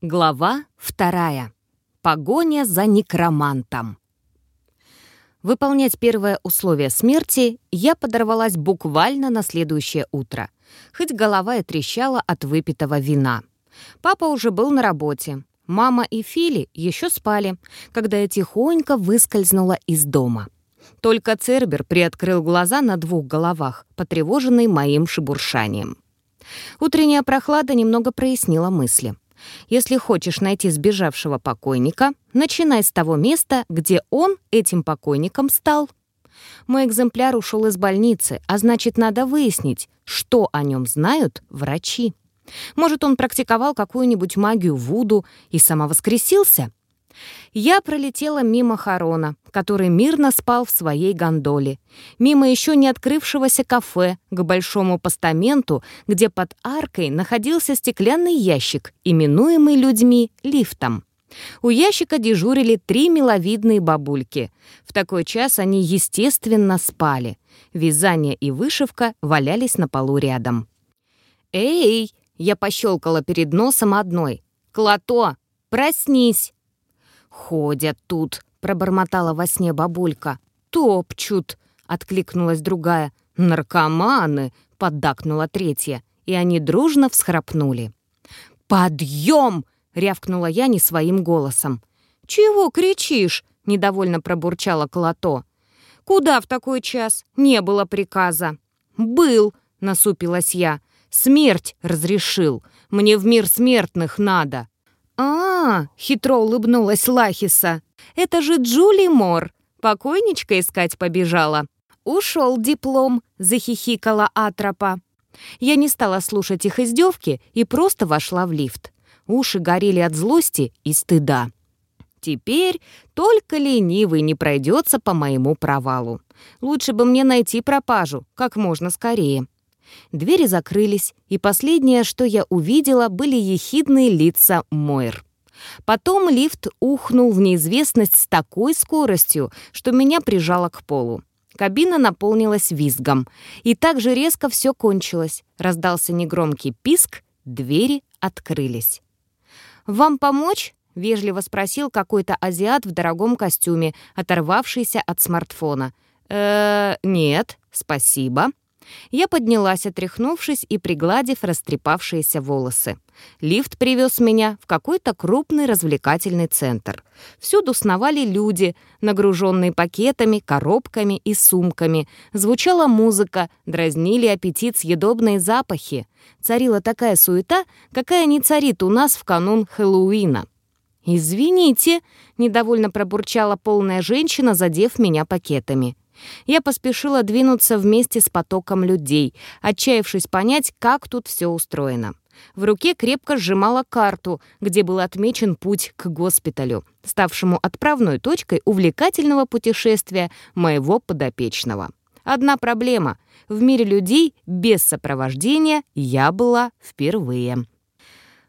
Глава вторая. Погоня за некромантом. Выполнять первое условие смерти я подорвалась буквально на следующее утро, хоть голова и трещала от выпитого вина. Папа уже был на работе. Мама и Фили еще спали, когда я тихонько выскользнула из дома. Только Цербер приоткрыл глаза на двух головах, потревоженный моим шебуршанием. Утренняя прохлада немного прояснила мысли — если хочешь найти сбежавшего покойника, начинай с того места, где он этим покойником стал. Мой экземпляр ушел из больницы, а значит, надо выяснить, что о нем знают врачи. Может, он практиковал какую-нибудь магию Вуду и самовоскресился? Я пролетела мимо Харона, который мирно спал в своей гондоле, мимо еще не открывшегося кафе, к большому постаменту, где под аркой находился стеклянный ящик, именуемый людьми лифтом. У ящика дежурили три миловидные бабульки. В такой час они, естественно, спали. Вязание и вышивка валялись на полу рядом. «Эй!» — я пощелкала перед носом одной. «Клото, проснись!» «Ходят тут», — пробормотала во сне бабулька. «Топчут», — откликнулась другая. «Наркоманы», — поддакнула третья, и они дружно всхрапнули. «Подъем!» — рявкнула я не своим голосом. «Чего кричишь?» — недовольно пробурчала Колото. «Куда в такой час? Не было приказа». «Был», — насупилась я. «Смерть разрешил. Мне в мир смертных надо». «А, — хитро улыбнулась Лахиса, — это же Джули Мор. Покойничка искать побежала». «Ушел диплом», — захихикала Атропа. Я не стала слушать их издевки и просто вошла в лифт. Уши горели от злости и стыда. Теперь только ленивый не пройдется по моему провалу. Лучше бы мне найти пропажу как можно скорее. Двери закрылись, и последнее, что я увидела, были ехидные лица Мойр. Потом лифт ухнул в неизвестность с такой скоростью, что меня прижало к полу. Кабина наполнилась визгом. И так же резко все кончилось. Раздался негромкий писк, двери открылись. «Вам помочь?» — вежливо спросил какой-то азиат в дорогом костюме, оторвавшийся от смартфона. «Э, нет, спасибо», я поднялась, отряхнувшись и пригладив растрепавшиеся волосы. Лифт привез меня в какой-то крупный развлекательный центр. Всюду сновали люди, нагруженные пакетами, коробками и сумками. Звучала музыка, дразнили аппетит съедобные запахи. Царила такая суета, какая не царит у нас в канун Хэллоуина. «Извините», — недовольно пробурчала полная женщина, задев меня пакетами. Я поспешила двинуться вместе с потоком людей, отчаявшись понять, как тут все устроено. В руке крепко сжимала карту, где был отмечен путь к госпиталю, ставшему отправной точкой увлекательного путешествия моего подопечного. Одна проблема — в мире людей без сопровождения я была впервые.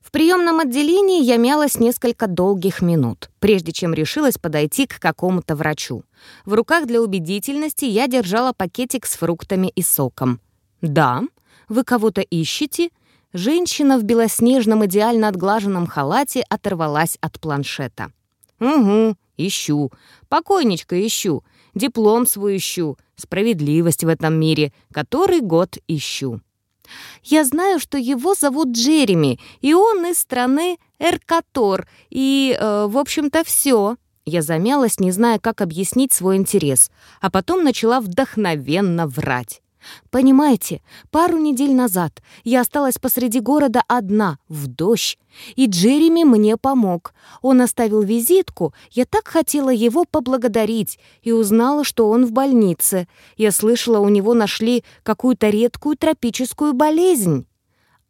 В приемном отделении я мялась несколько долгих минут, прежде чем решилась подойти к какому-то врачу. В руках для убедительности я держала пакетик с фруктами и соком. «Да, вы кого-то ищете?» Женщина в белоснежном идеально отглаженном халате оторвалась от планшета. «Угу, ищу. Покойничка ищу. Диплом свой ищу. Справедливость в этом мире. Который год ищу». Я знаю, что его зовут Джереми, и он из страны Эркатор, и, э, в общем-то, все. Я замялась, не зная, как объяснить свой интерес, а потом начала вдохновенно врать. Понимаете, пару недель назад я осталась посреди города одна, в дождь, и Джереми мне помог. Он оставил визитку, я так хотела его поблагодарить, и узнала, что он в больнице. Я слышала, у него нашли какую-то редкую тропическую болезнь.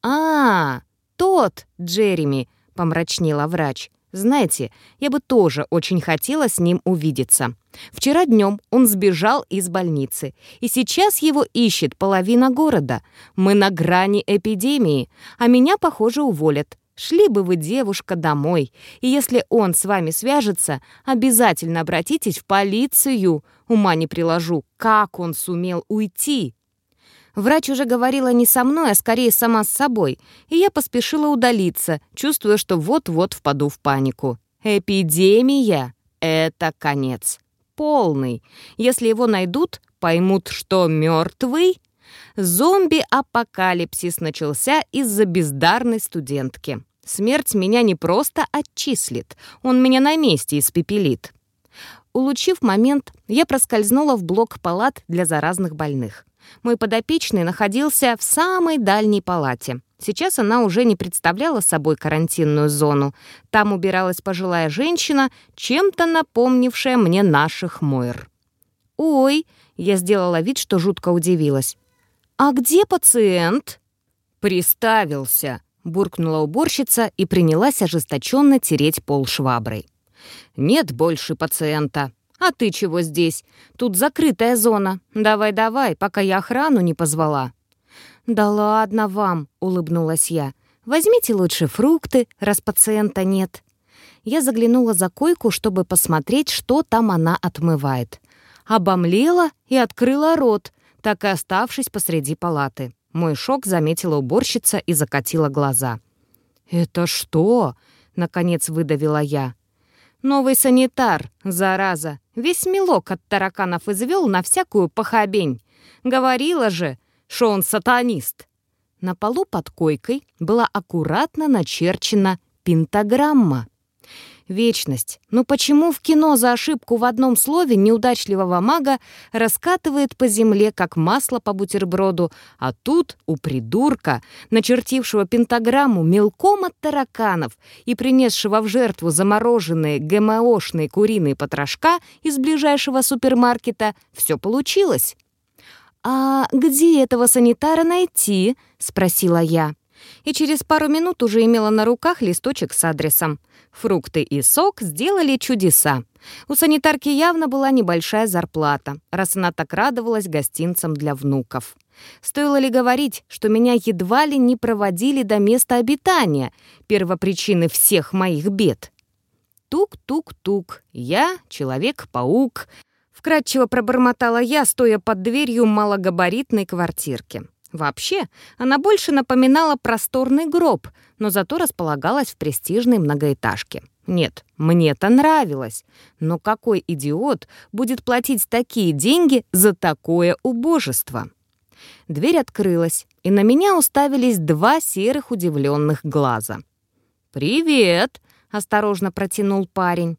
«А, тот Джереми», — помрачнела врач. Знаете, я бы тоже очень хотела с ним увидеться. Вчера днем он сбежал из больницы, и сейчас его ищет половина города. Мы на грани эпидемии, а меня, похоже, уволят. Шли бы вы, девушка, домой, и если он с вами свяжется, обязательно обратитесь в полицию. Ума не приложу, как он сумел уйти. Врач уже говорила не со мной, а скорее сама с собой, и я поспешила удалиться, чувствуя, что вот-вот впаду в панику. Эпидемия — это конец. Полный. Если его найдут, поймут, что мертвый. Зомби-апокалипсис начался из-за бездарной студентки. Смерть меня не просто отчислит, он меня на месте испепелит. Улучив момент, я проскользнула в блок палат для заразных больных. Мой подопечный находился в самой дальней палате. Сейчас она уже не представляла собой карантинную зону. Там убиралась пожилая женщина, чем-то напомнившая мне наших Мойр. «Ой!» — я сделала вид, что жутко удивилась. «А где пациент?» «Приставился!» — буркнула уборщица и принялась ожесточенно тереть пол шваброй. «Нет больше пациента. А ты чего здесь? Тут закрытая зона. Давай-давай, пока я охрану не позвала». «Да ладно вам», — улыбнулась я. «Возьмите лучше фрукты, раз пациента нет». Я заглянула за койку, чтобы посмотреть, что там она отмывает. Обомлела и открыла рот, так и оставшись посреди палаты. Мой шок заметила уборщица и закатила глаза. «Это что?» — наконец выдавила я. «Новый санитар, зараза, весь мелок от тараканов извел на всякую похабень. Говорила же, что он сатанист». На полу под койкой была аккуратно начерчена пентаграмма. Вечность. Но почему в кино за ошибку в одном слове неудачливого мага раскатывает по земле, как масло по бутерброду, а тут у придурка, начертившего пентаграмму мелком от тараканов и принесшего в жертву замороженные ГМОшные куриные потрошка из ближайшего супермаркета, все получилось? «А где этого санитара найти?» — спросила я. И через пару минут уже имела на руках листочек с адресом. Фрукты и сок сделали чудеса. У санитарки явно была небольшая зарплата, раз она так радовалась гостинцам для внуков. Стоило ли говорить, что меня едва ли не проводили до места обитания, первопричины всех моих бед? Тук-тук-тук, я человек-паук, вкратчиво пробормотала я, стоя под дверью малогабаритной квартирки. Вообще, она больше напоминала просторный гроб, но зато располагалась в престижной многоэтажке. Нет, мне это нравилось. Но какой идиот будет платить такие деньги за такое убожество? Дверь открылась, и на меня уставились два серых удивленных глаза. «Привет!» — осторожно протянул парень.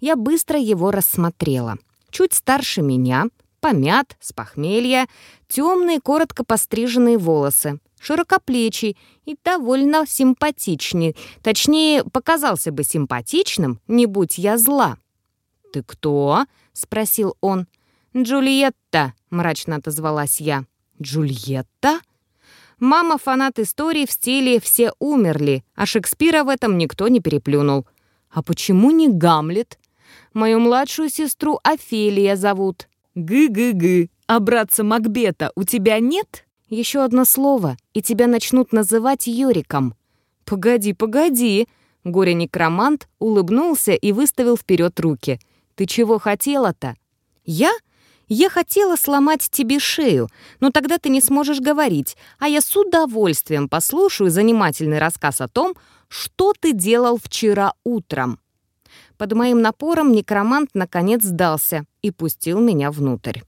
Я быстро его рассмотрела. Чуть старше меня, помят, с похмелья, темные, коротко постриженные волосы, широкоплечий и довольно симпатичный. Точнее, показался бы симпатичным, не будь я зла. «Ты кто?» — спросил он. «Джульетта», — мрачно отозвалась я. «Джульетта?» Мама фанат истории в стиле «все умерли», а Шекспира в этом никто не переплюнул. «А почему не Гамлет?» «Мою младшую сестру Офелия зовут». «Гы-гы-гы, а братца Макбета у тебя нет?» «Еще одно слово, и тебя начнут называть Йориком». «Погоди, погоди!» Горе-некромант улыбнулся и выставил вперед руки. «Ты чего хотела-то?» «Я? Я хотела сломать тебе шею, но тогда ты не сможешь говорить, а я с удовольствием послушаю занимательный рассказ о том, что ты делал вчера утром». Под моим напором некромант наконец сдался и пустил меня внутрь.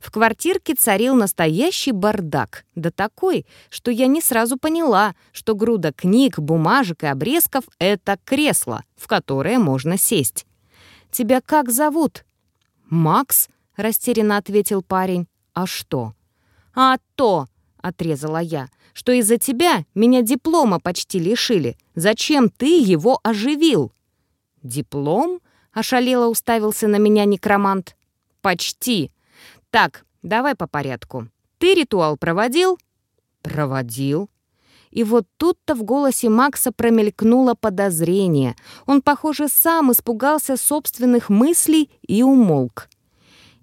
В квартирке царил настоящий бардак, да такой, что я не сразу поняла, что груда книг, бумажек и обрезков — это кресло, в которое можно сесть. «Тебя как зовут?» «Макс», — растерянно ответил парень. «А что?» «А то», — отрезала я, «что из-за тебя меня диплома почти лишили. Зачем ты его оживил?» «Диплом?» — ошалело уставился на меня некромант. «Почти. Так, давай по порядку. Ты ритуал проводил?» «Проводил». И вот тут-то в голосе Макса промелькнуло подозрение. Он, похоже, сам испугался собственных мыслей и умолк.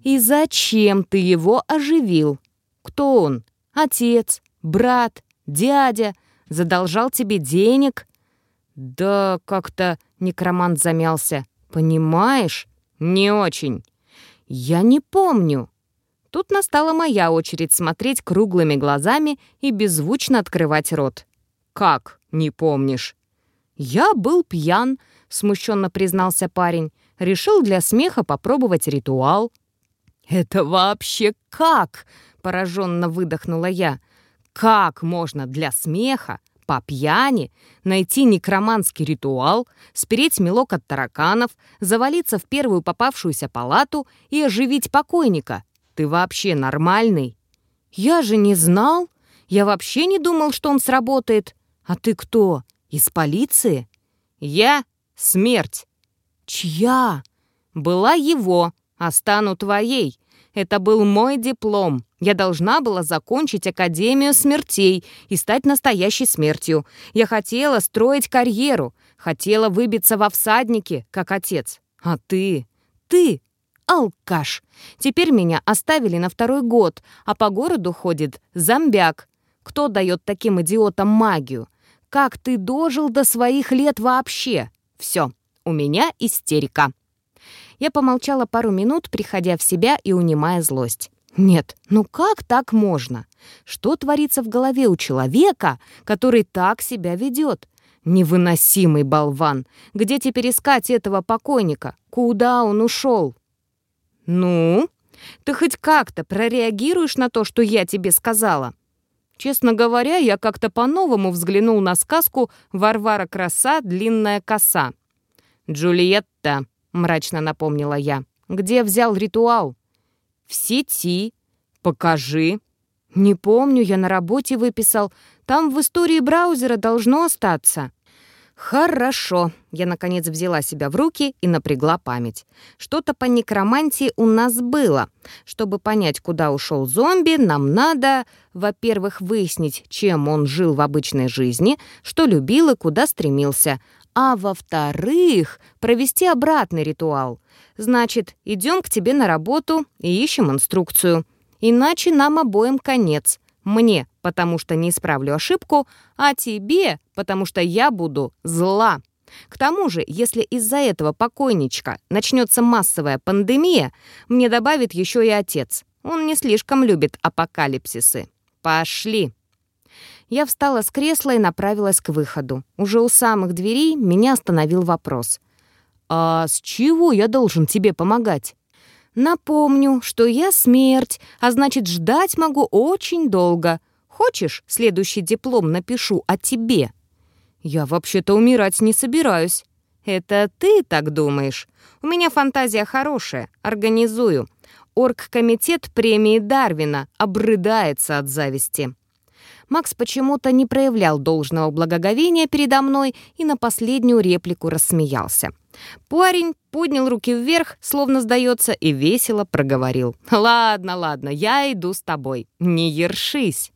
«И зачем ты его оживил? Кто он? Отец? Брат? Дядя? Задолжал тебе денег?» «Да как-то...» — некромант замялся. «Понимаешь? Не очень. Я не помню. Тут настала моя очередь смотреть круглыми глазами и беззвучно открывать рот. «Как? Не помнишь?» «Я был пьян», — смущенно признался парень. «Решил для смеха попробовать ритуал». «Это вообще как?» — пораженно выдохнула я. «Как можно для смеха по пьяни найти некроманский ритуал, спереть мелок от тараканов, завалиться в первую попавшуюся палату и оживить покойника. Ты вообще нормальный? Я же не знал. Я вообще не думал, что он сработает. А ты кто? Из полиции? Я — смерть. Чья? Была его, а стану твоей. Это был мой диплом. Я должна была закончить Академию смертей и стать настоящей смертью. Я хотела строить карьеру, хотела выбиться во всадники, как отец. А ты? Ты? Алкаш. Теперь меня оставили на второй год, а по городу ходит зомбяк. Кто дает таким идиотам магию? Как ты дожил до своих лет вообще? Все, у меня истерика. Я помолчала пару минут, приходя в себя и унимая злость. Нет, ну как так можно? Что творится в голове у человека, который так себя ведет? Невыносимый болван. Где теперь искать этого покойника? Куда он ушел? Ну, ты хоть как-то прореагируешь на то, что я тебе сказала? Честно говоря, я как-то по-новому взглянул на сказку «Варвара краса, длинная коса». «Джульетта», — мрачно напомнила я, — «где взял ритуал?» «В сети. Покажи». «Не помню, я на работе выписал. Там в истории браузера должно остаться». «Хорошо». Я, наконец, взяла себя в руки и напрягла память. Что-то по некромантии у нас было. Чтобы понять, куда ушел зомби, нам надо, во-первых, выяснить, чем он жил в обычной жизни, что любил и куда стремился. А во-вторых, провести обратный ритуал. Значит, идем к тебе на работу и ищем инструкцию. Иначе нам обоим конец. Мне, потому что не исправлю ошибку, а тебе, потому что я буду зла. К тому же, если из-за этого покойничка начнется массовая пандемия, мне добавит еще и отец. Он не слишком любит апокалипсисы. Пошли. Я встала с кресла и направилась к выходу. Уже у самых дверей меня остановил вопрос. «А с чего я должен тебе помогать?» Напомню, что я смерть, а значит, ждать могу очень долго. Хочешь, следующий диплом напишу о тебе? Я вообще-то умирать не собираюсь. Это ты так думаешь? У меня фантазия хорошая, организую. Оргкомитет премии Дарвина обрыдается от зависти. Макс почему-то не проявлял должного благоговения передо мной и на последнюю реплику рассмеялся. Парень поднял руки вверх, словно сдается, и весело проговорил. «Ладно, ладно, я иду с тобой. Не ершись».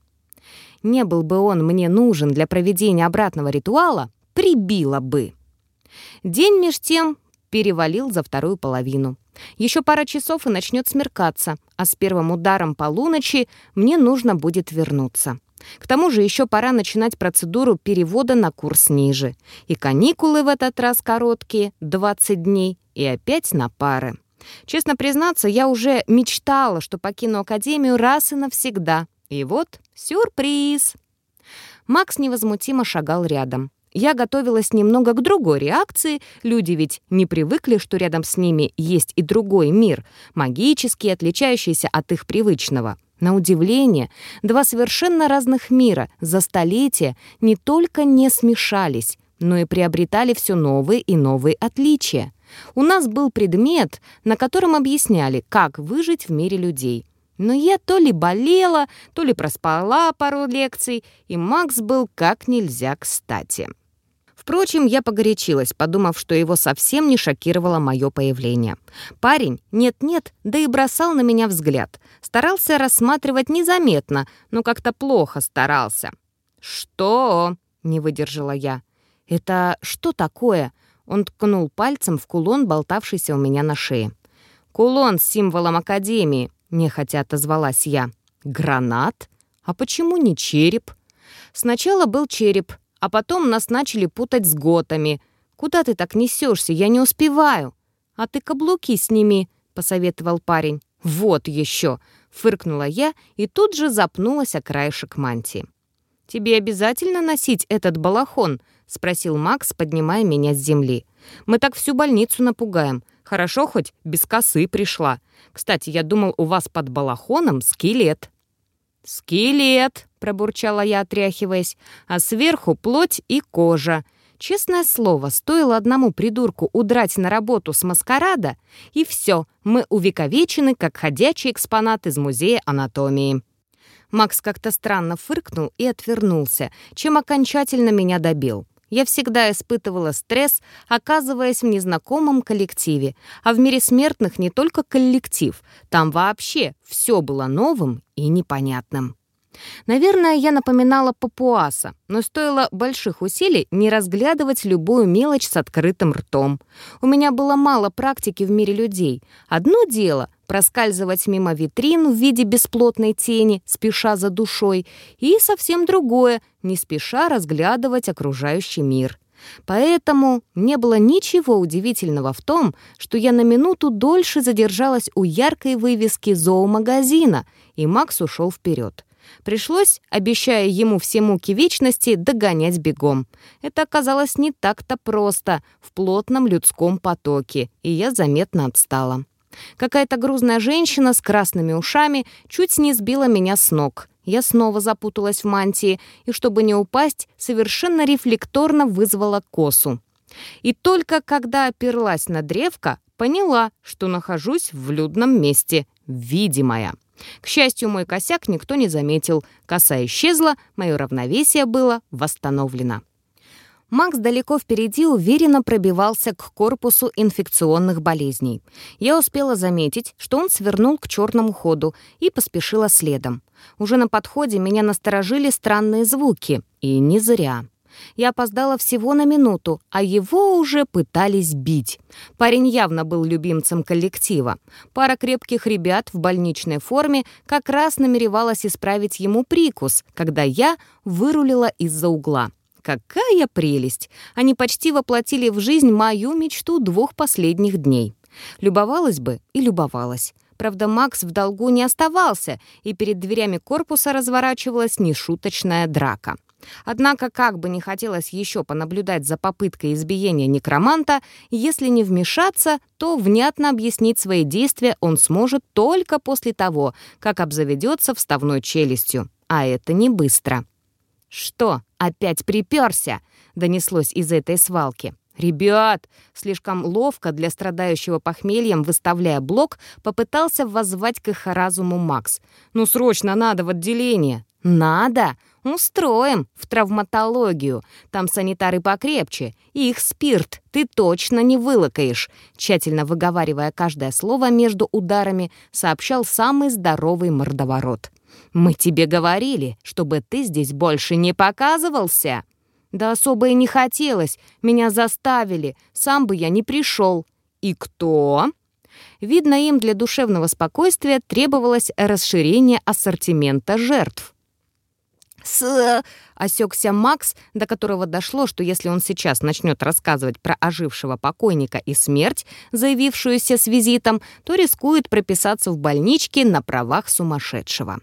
Не был бы он мне нужен для проведения обратного ритуала, прибило бы. День меж тем перевалил за вторую половину. Еще пара часов и начнет смеркаться, а с первым ударом полуночи мне нужно будет вернуться. К тому же еще пора начинать процедуру перевода на курс ниже. И каникулы в этот раз короткие, 20 дней, и опять на пары. Честно признаться, я уже мечтала, что покину Академию раз и навсегда. И вот сюрприз! Макс невозмутимо шагал рядом. Я готовилась немного к другой реакции. Люди ведь не привыкли, что рядом с ними есть и другой мир, магический, отличающийся от их привычного. На удивление, два совершенно разных мира за столетия не только не смешались, но и приобретали все новые и новые отличия. У нас был предмет, на котором объясняли, как выжить в мире людей. Но я то ли болела, то ли проспала пару лекций, и Макс был как нельзя кстати. Впрочем, я погорячилась, подумав, что его совсем не шокировало мое появление. Парень, нет-нет, да и бросал на меня взгляд. Старался рассматривать незаметно, но как-то плохо старался. «Что?» — не выдержала я. «Это что такое?» Он ткнул пальцем в кулон, болтавшийся у меня на шее. «Кулон с символом Академии», — нехотя отозвалась я. «Гранат? А почему не череп?» Сначала был череп, а потом нас начали путать с готами. Куда ты так несешься? Я не успеваю. А ты каблуки сними, посоветовал парень. «Вот еще!» — фыркнула я и тут же запнулась о краешек мантии. «Тебе обязательно носить этот балахон?» — спросил Макс, поднимая меня с земли. «Мы так всю больницу напугаем. Хорошо хоть без косы пришла. Кстати, я думал, у вас под балахоном скелет». «Скелет!» — пробурчала я, отряхиваясь, «а сверху плоть и кожа. Честное слово, стоило одному придурку удрать на работу с маскарада, и все, мы увековечены, как ходячий экспонат из музея анатомии». Макс как-то странно фыркнул и отвернулся, чем окончательно меня добил. Я всегда испытывала стресс, оказываясь в незнакомом коллективе. А в мире смертных не только коллектив. Там вообще все было новым и непонятным. Наверное, я напоминала папуаса, но стоило больших усилий не разглядывать любую мелочь с открытым ртом. У меня было мало практики в мире людей. Одно дело — проскальзывать мимо витрин в виде бесплотной тени, спеша за душой, и совсем другое — не спеша разглядывать окружающий мир. Поэтому не было ничего удивительного в том, что я на минуту дольше задержалась у яркой вывески зоомагазина, и Макс ушел вперед. Пришлось, обещая ему все муки вечности, догонять бегом. Это оказалось не так-то просто в плотном людском потоке, и я заметно отстала. Какая-то грузная женщина с красными ушами чуть не сбила меня с ног. Я снова запуталась в мантии, и, чтобы не упасть, совершенно рефлекторно вызвала косу. И только когда оперлась на древко, поняла, что нахожусь в людном месте, видимая. К счастью, мой косяк никто не заметил. Коса исчезла, мое равновесие было восстановлено. Макс далеко впереди уверенно пробивался к корпусу инфекционных болезней. Я успела заметить, что он свернул к черному ходу и поспешила следом. Уже на подходе меня насторожили странные звуки, и не зря. Я опоздала всего на минуту, а его уже пытались бить. Парень явно был любимцем коллектива. Пара крепких ребят в больничной форме как раз намеревалась исправить ему прикус, когда я вырулила из-за угла. Какая прелесть! Они почти воплотили в жизнь мою мечту двух последних дней. Любовалась бы и любовалась. Правда, Макс в долгу не оставался, и перед дверями корпуса разворачивалась нешуточная драка. Однако, как бы не хотелось еще понаблюдать за попыткой избиения некроманта, если не вмешаться, то внятно объяснить свои действия он сможет только после того, как обзаведется вставной челюстью. А это не быстро. «Что, опять приперся?» — донеслось из этой свалки. «Ребят!» — слишком ловко для страдающего похмельем, выставляя блок, попытался воззвать к их разуму Макс. «Ну, срочно надо в отделение!» «Надо! Устроим в травматологию. Там санитары покрепче. И их спирт ты точно не вылокаешь», тщательно выговаривая каждое слово между ударами, сообщал самый здоровый мордоворот. «Мы тебе говорили, чтобы ты здесь больше не показывался». «Да особо и не хотелось. Меня заставили. Сам бы я не пришел». «И кто?» Видно, им для душевного спокойствия требовалось расширение ассортимента жертв. «С...» — осекся Макс, до которого дошло, что если он сейчас начнет рассказывать про ожившего покойника и смерть, заявившуюся с визитом, то рискует прописаться в больничке на правах сумасшедшего.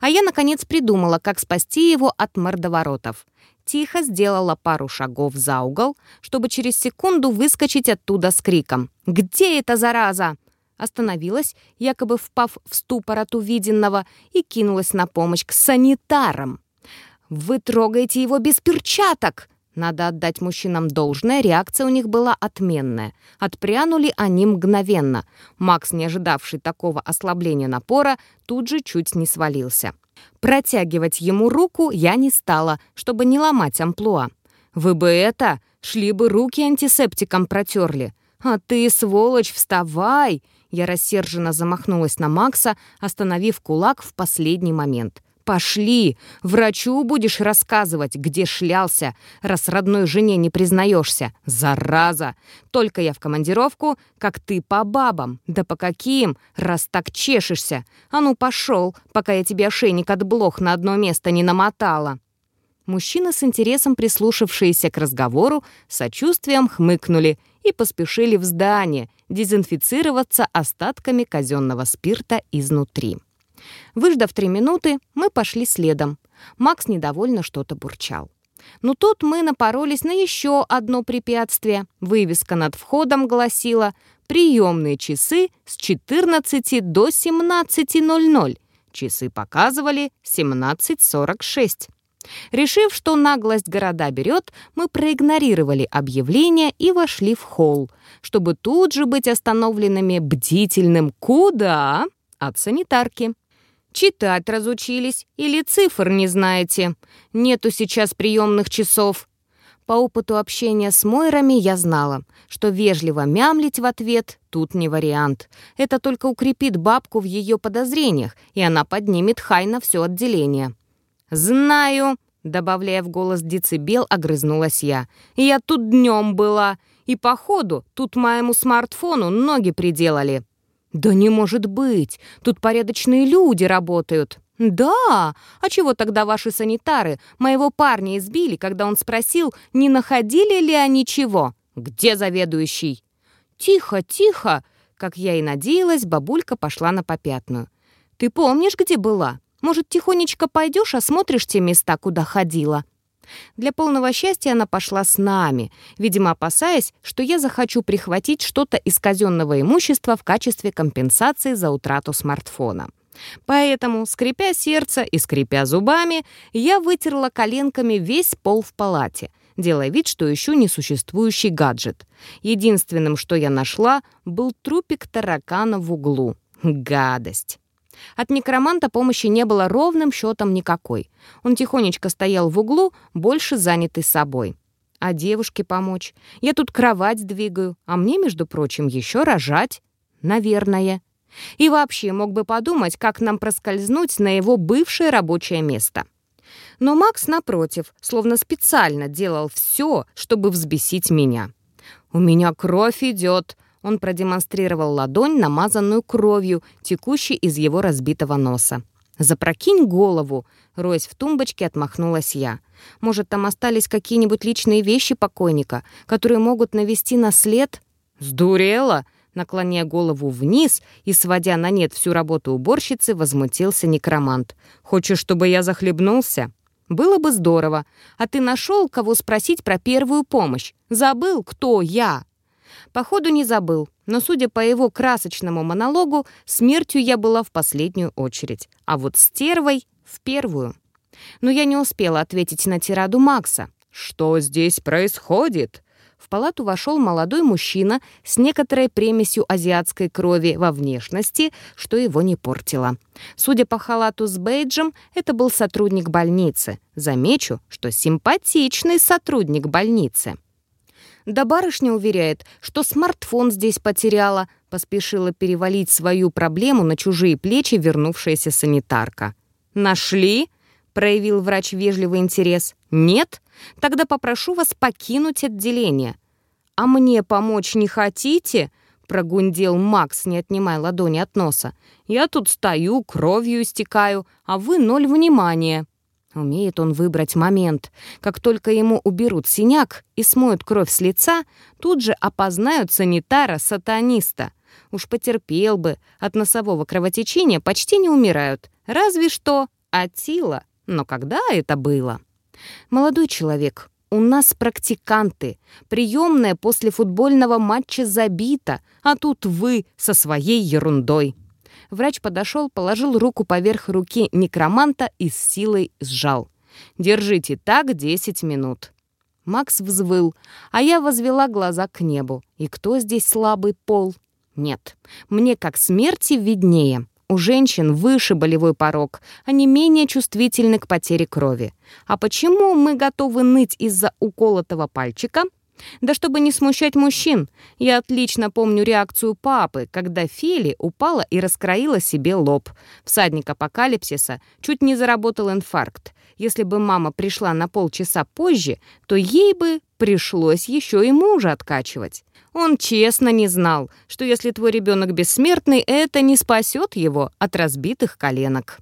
А я, наконец, придумала, как спасти его от мордоворотов. Тихо сделала пару шагов за угол, чтобы через секунду выскочить оттуда с криком «Где эта зараза?» Остановилась, якобы впав в ступор от увиденного, и кинулась на помощь к санитарам. «Вы трогаете его без перчаток!» Надо отдать мужчинам должное, реакция у них была отменная. Отпрянули они мгновенно. Макс, не ожидавший такого ослабления напора, тут же чуть не свалился. Протягивать ему руку я не стала, чтобы не ломать амплуа. «Вы бы это, шли бы руки антисептиком протерли. А ты, сволочь, вставай!» Я рассерженно замахнулась на Макса, остановив кулак в последний момент. «Пошли! Врачу будешь рассказывать, где шлялся, раз родной жене не признаешься. Зараза! Только я в командировку, как ты по бабам. Да по каким, раз так чешешься? А ну пошел, пока я тебе ошейник от блох на одно место не намотала!» Мужчины с интересом прислушавшиеся к разговору, сочувствием хмыкнули и поспешили в здание, дезинфицироваться остатками казенного спирта изнутри. Выждав три минуты, мы пошли следом. Макс недовольно что-то бурчал. Но тут мы напоролись на еще одно препятствие. Вывеска над входом гласила «Приемные часы с 14 до 17.00». Часы показывали 17.46. Решив, что наглость города берет, мы проигнорировали объявление и вошли в холл, чтобы тут же быть остановленными бдительным «Куда?» от санитарки. Читать разучились или цифр не знаете. Нету сейчас приемных часов. По опыту общения с Мойрами я знала, что вежливо мямлить в ответ тут не вариант. Это только укрепит бабку в ее подозрениях, и она поднимет хай на все отделение. «Знаю», — добавляя в голос децибел, огрызнулась я. «Я тут днем была, и, походу, тут моему смартфону ноги приделали». «Да не может быть! Тут порядочные люди работают!» «Да! А чего тогда ваши санитары моего парня избили, когда он спросил, не находили ли они чего? Где заведующий?» «Тихо, тихо!» Как я и надеялась, бабулька пошла на попятную. «Ты помнишь, где была? Может, тихонечко пойдешь, осмотришь те места, куда ходила?» Для полного счастья она пошла с нами, видимо, опасаясь, что я захочу прихватить что-то из казенного имущества в качестве компенсации за утрату смартфона. Поэтому, скрипя сердце и скрипя зубами, я вытерла коленками весь пол в палате, делая вид, что ищу несуществующий гаджет. Единственным, что я нашла, был трупик таракана в углу. Гадость. От некроманта помощи не было ровным счетом никакой. Он тихонечко стоял в углу, больше занятый собой. А девушке помочь? Я тут кровать двигаю, а мне, между прочим, еще рожать. Наверное. И вообще мог бы подумать, как нам проскользнуть на его бывшее рабочее место. Но Макс, напротив, словно специально делал все, чтобы взбесить меня. «У меня кровь идет», он продемонстрировал ладонь, намазанную кровью, текущей из его разбитого носа. «Запрокинь голову!» — роясь в тумбочке, отмахнулась я. «Может, там остались какие-нибудь личные вещи покойника, которые могут навести на след?» «Сдурела!» Наклоняя голову вниз и сводя на нет всю работу уборщицы, возмутился некромант. «Хочешь, чтобы я захлебнулся?» «Было бы здорово. А ты нашел, кого спросить про первую помощь? Забыл, кто я?» Походу, не забыл, но, судя по его красочному монологу, смертью я была в последнюю очередь, а вот стервой — в первую. Но я не успела ответить на тираду Макса. «Что здесь происходит?» В палату вошел молодой мужчина с некоторой примесью азиатской крови во внешности, что его не портило. Судя по халату с бейджем, это был сотрудник больницы. Замечу, что симпатичный сотрудник больницы. Да барышня уверяет, что смартфон здесь потеряла, поспешила перевалить свою проблему на чужие плечи вернувшаяся санитарка. «Нашли?» — проявил врач вежливый интерес. «Нет? Тогда попрошу вас покинуть отделение». «А мне помочь не хотите?» — прогундел Макс, не отнимая ладони от носа. «Я тут стою, кровью истекаю, а вы ноль внимания». Умеет он выбрать момент. Как только ему уберут синяк и смоют кровь с лица, тут же опознают санитара-сатаниста. Уж потерпел бы, от носового кровотечения почти не умирают. Разве что Атила. Но когда это было? Молодой человек, у нас практиканты. Приемная после футбольного матча забита, а тут вы со своей ерундой. Врач подошел, положил руку поверх руки некроманта и с силой сжал. «Держите так 10 минут». Макс взвыл, а я возвела глаза к небу. И кто здесь слабый пол? Нет, мне как смерти виднее. У женщин выше болевой порог, они менее чувствительны к потере крови. А почему мы готовы ныть из-за уколотого пальчика? Да чтобы не смущать мужчин, я отлично помню реакцию папы, когда Фели упала и раскроила себе лоб. Всадник апокалипсиса чуть не заработал инфаркт. Если бы мама пришла на полчаса позже, то ей бы пришлось еще и мужа откачивать. Он честно не знал, что если твой ребенок бессмертный, это не спасет его от разбитых коленок.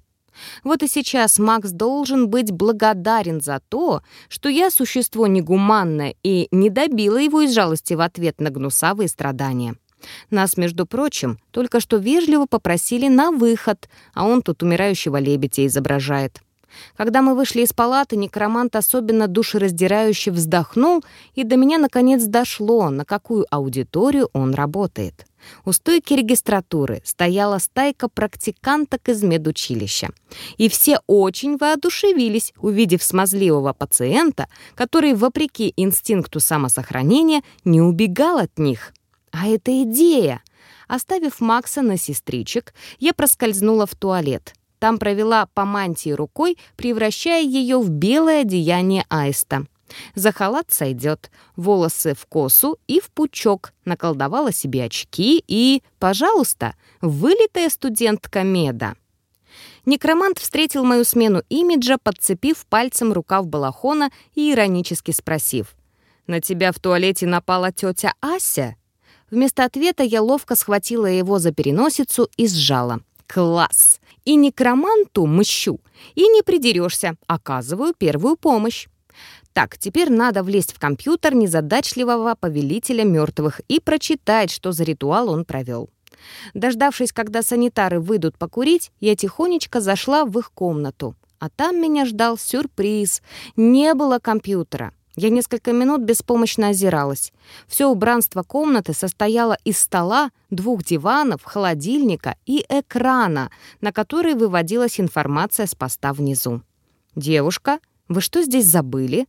Вот и сейчас Макс должен быть благодарен за то, что я существо негуманное и не добила его из жалости в ответ на гнусавые страдания. Нас, между прочим, только что вежливо попросили на выход, а он тут умирающего лебедя изображает. Когда мы вышли из палаты, некромант особенно душераздирающе вздохнул, и до меня наконец дошло, на какую аудиторию он работает. У стойки регистратуры стояла стайка практиканток из медучилища. И все очень воодушевились, увидев смазливого пациента, который, вопреки инстинкту самосохранения, не убегал от них. А это идея! Оставив Макса на сестричек, я проскользнула в туалет — там провела по мантии рукой, превращая ее в белое одеяние аиста. За халат сойдет, волосы в косу и в пучок, наколдовала себе очки и, пожалуйста, вылитая студентка меда. Некромант встретил мою смену имиджа, подцепив пальцем рукав балахона и иронически спросив. «На тебя в туалете напала тетя Ася?» Вместо ответа я ловко схватила его за переносицу и сжала. «Класс! И некроманту мщу, и не придерешься, оказываю первую помощь. Так, теперь надо влезть в компьютер незадачливого повелителя мертвых и прочитать, что за ритуал он провел. Дождавшись, когда санитары выйдут покурить, я тихонечко зашла в их комнату. А там меня ждал сюрприз. Не было компьютера. Я несколько минут беспомощно озиралась. Все убранство комнаты состояло из стола, двух диванов, холодильника и экрана, на который выводилась информация с поста внизу. «Девушка, вы что здесь забыли?»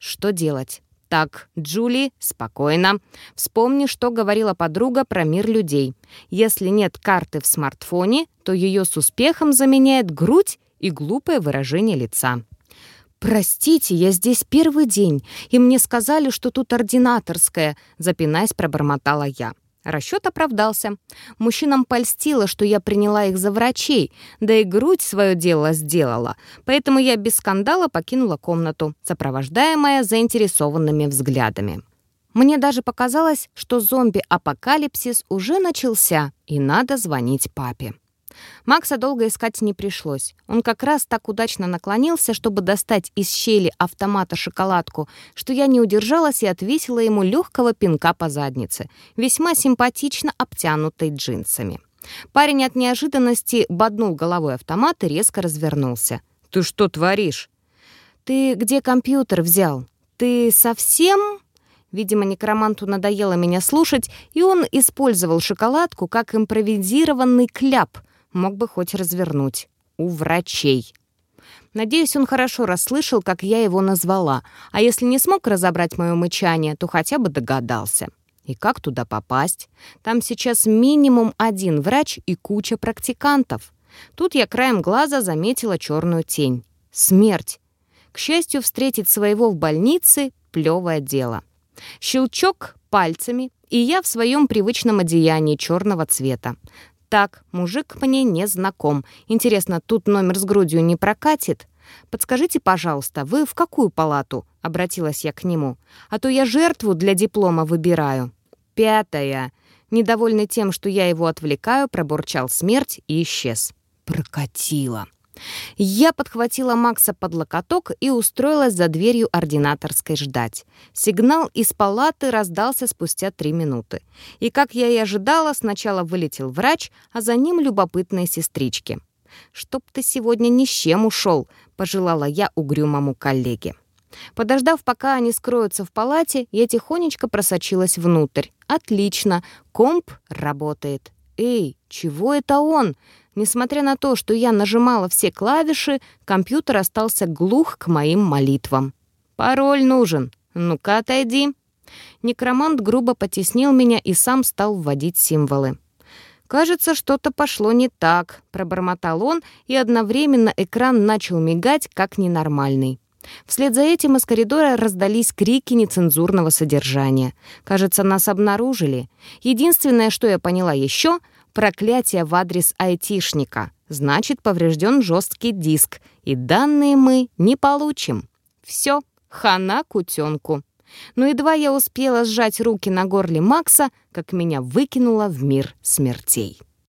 «Что делать?» «Так, Джули, спокойно. Вспомни, что говорила подруга про мир людей. Если нет карты в смартфоне, то ее с успехом заменяет грудь и глупое выражение лица». «Простите, я здесь первый день, и мне сказали, что тут ординаторская», запинаясь, пробормотала я. Расчет оправдался. Мужчинам польстило, что я приняла их за врачей, да и грудь свое дело сделала, поэтому я без скандала покинула комнату, сопровождаемая заинтересованными взглядами. Мне даже показалось, что зомби-апокалипсис уже начался, и надо звонить папе. Макса долго искать не пришлось. Он как раз так удачно наклонился, чтобы достать из щели автомата шоколадку, что я не удержалась и отвесила ему легкого пинка по заднице, весьма симпатично обтянутой джинсами. Парень от неожиданности боднул головой автомат и резко развернулся. «Ты что творишь?» «Ты где компьютер взял? Ты совсем...» Видимо, некроманту надоело меня слушать, и он использовал шоколадку как импровизированный кляп — мог бы хоть развернуть. У врачей. Надеюсь, он хорошо расслышал, как я его назвала, а если не смог разобрать мое мычание, то хотя бы догадался. И как туда попасть? Там сейчас минимум один врач и куча практикантов. Тут я краем глаза заметила черную тень. Смерть. К счастью, встретить своего в больнице — плевое дело. Щелчок пальцами, и я в своем привычном одеянии черного цвета. «Так, мужик мне не знаком. Интересно, тут номер с грудью не прокатит?» «Подскажите, пожалуйста, вы в какую палату?» — обратилась я к нему. «А то я жертву для диплома выбираю». «Пятая». Недовольный тем, что я его отвлекаю, пробурчал смерть и исчез. «Прокатило». Я подхватила Макса под локоток и устроилась за дверью ординаторской ждать. Сигнал из палаты раздался спустя три минуты. И, как я и ожидала, сначала вылетел врач, а за ним любопытные сестрички. «Чтоб ты сегодня ни с чем ушел», — пожелала я угрюмому коллеге. Подождав, пока они скроются в палате, я тихонечко просочилась внутрь. «Отлично, комп работает». «Эй, чего это он?» Несмотря на то, что я нажимала все клавиши, компьютер остался глух к моим молитвам. «Пароль нужен. Ну-ка, отойди». Некромант грубо потеснил меня и сам стал вводить символы. «Кажется, что-то пошло не так», — пробормотал он, и одновременно экран начал мигать, как ненормальный. Вслед за этим из коридора раздались крики нецензурного содержания. Кажется, нас обнаружили. Единственное, что я поняла еще — проклятие в адрес айтишника. Значит, поврежден жесткий диск, и данные мы не получим. Все, хана кутенку. Но едва я успела сжать руки на горле Макса, как меня выкинуло в мир смертей.